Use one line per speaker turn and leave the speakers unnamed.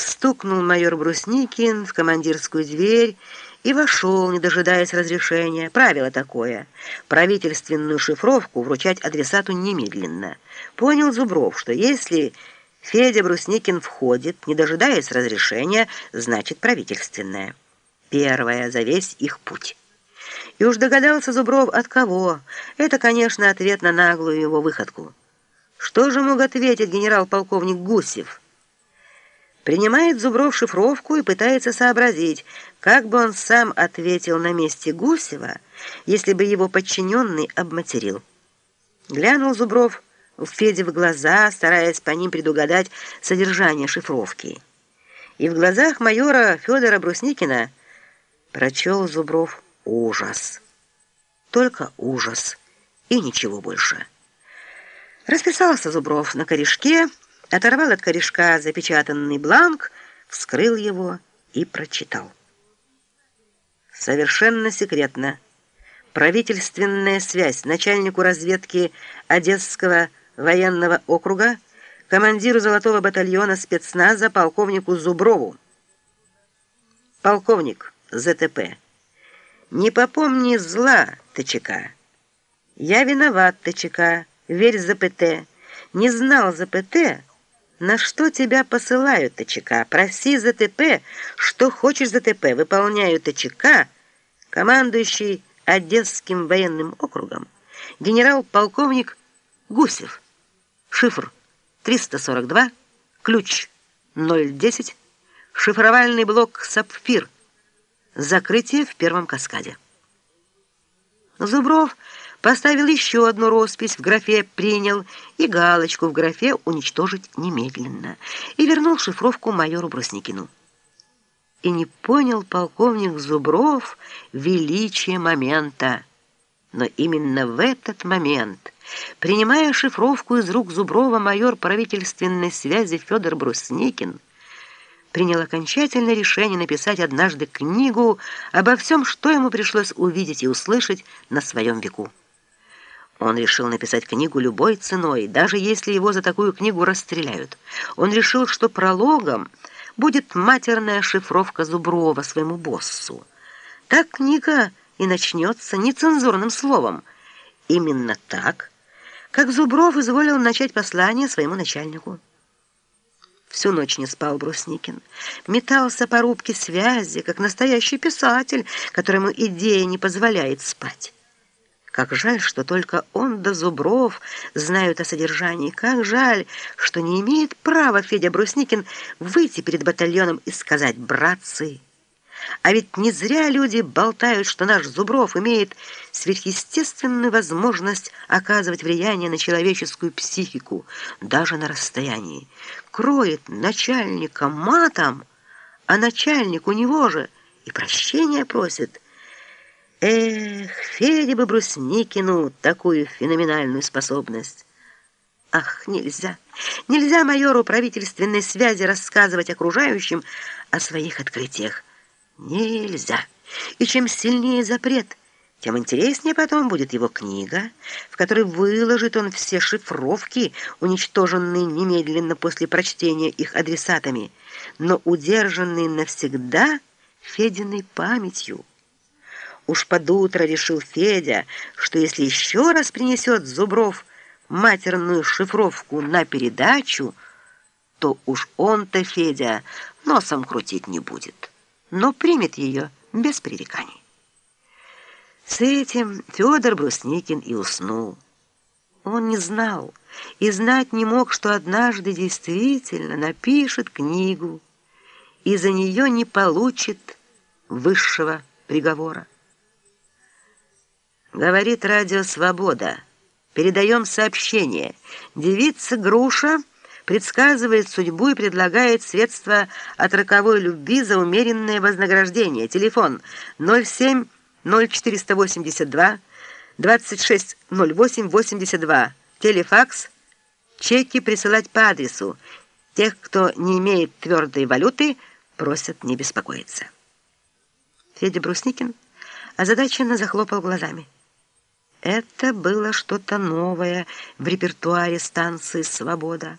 Стукнул майор Брусникин в командирскую дверь и вошел, не дожидаясь разрешения. Правило такое — правительственную шифровку вручать адресату немедленно. Понял Зубров, что если Федя Брусникин входит, не дожидаясь разрешения, значит правительственная. Первое за весь их путь. И уж догадался Зубров от кого. Это, конечно, ответ на наглую его выходку. Что же мог ответить генерал-полковник Гусев? Принимает Зубров шифровку и пытается сообразить, как бы он сам ответил на месте Гусева, если бы его подчиненный обматерил. Глянул Зубров в Феде в глаза, стараясь по ним предугадать содержание шифровки. И в глазах майора Федора Брусникина прочел Зубров ужас. Только ужас и ничего больше. Расписался Зубров на корешке, оторвал от корешка запечатанный бланк, вскрыл его и прочитал. Совершенно секретно. Правительственная связь начальнику разведки Одесского военного округа, командиру Золотого батальона спецназа полковнику Зуброву. Полковник ЗТП. Не попомни зла, ТЧК. Я виноват, ТЧК. Верь ЗПТ. Не знал ЗПТ, на что тебя посылают ТЧК? Проси ЗТП, что хочешь ЗТП. Выполняю ТЧК, командующий Одесским военным округом, генерал-полковник Гусев. Шифр 342, ключ 010, шифровальный блок «Сапфир». Закрытие в первом каскаде. Зубров поставил еще одну роспись в графе «Принял» и галочку в графе «Уничтожить немедленно» и вернул шифровку майору Брусникину. И не понял полковник Зубров величие момента. Но именно в этот момент, принимая шифровку из рук Зуброва, майор правительственной связи Федор Брусникин принял окончательное решение написать однажды книгу обо всем, что ему пришлось увидеть и услышать на своем веку. Он решил написать книгу любой ценой, даже если его за такую книгу расстреляют. Он решил, что прологом будет матерная шифровка Зуброва своему боссу. Так книга и начнется нецензурным словом. Именно так, как Зубров изволил начать послание своему начальнику. Всю ночь не спал Брусникин. Метался по рубке связи, как настоящий писатель, которому идея не позволяет спать. Как жаль, что только он да Зубров знают о содержании. Как жаль, что не имеет права Федя Брусникин выйти перед батальоном и сказать «братцы». А ведь не зря люди болтают, что наш Зубров имеет сверхъестественную возможность оказывать влияние на человеческую психику, даже на расстоянии. Кроет начальника матом, а начальник у него же и прощения просит – Эх, Феде бы Брусникину такую феноменальную способность. Ах, нельзя, нельзя майору правительственной связи рассказывать окружающим о своих открытиях. Нельзя. И чем сильнее запрет, тем интереснее потом будет его книга, в которой выложит он все шифровки, уничтоженные немедленно после прочтения их адресатами, но удержанные навсегда Фединой памятью. Уж под утро решил Федя, что если еще раз принесет Зубров матерную шифровку на передачу, то уж он-то, Федя, носом крутить не будет, но примет ее без пререканий. С этим Федор Брусникин и уснул. Он не знал и знать не мог, что однажды действительно напишет книгу и за нее не получит высшего приговора. Говорит радио «Свобода». Передаем сообщение. Девица Груша предсказывает судьбу и предлагает средства от роковой любви за умеренное вознаграждение. Телефон 07 0482 26 08 82. Телефакс. Чеки присылать по адресу. Тех, кто не имеет твердой валюты, просят не беспокоиться. Федя Брусникин озадаченно захлопал глазами. Это было что-то новое в репертуаре станции «Свобода».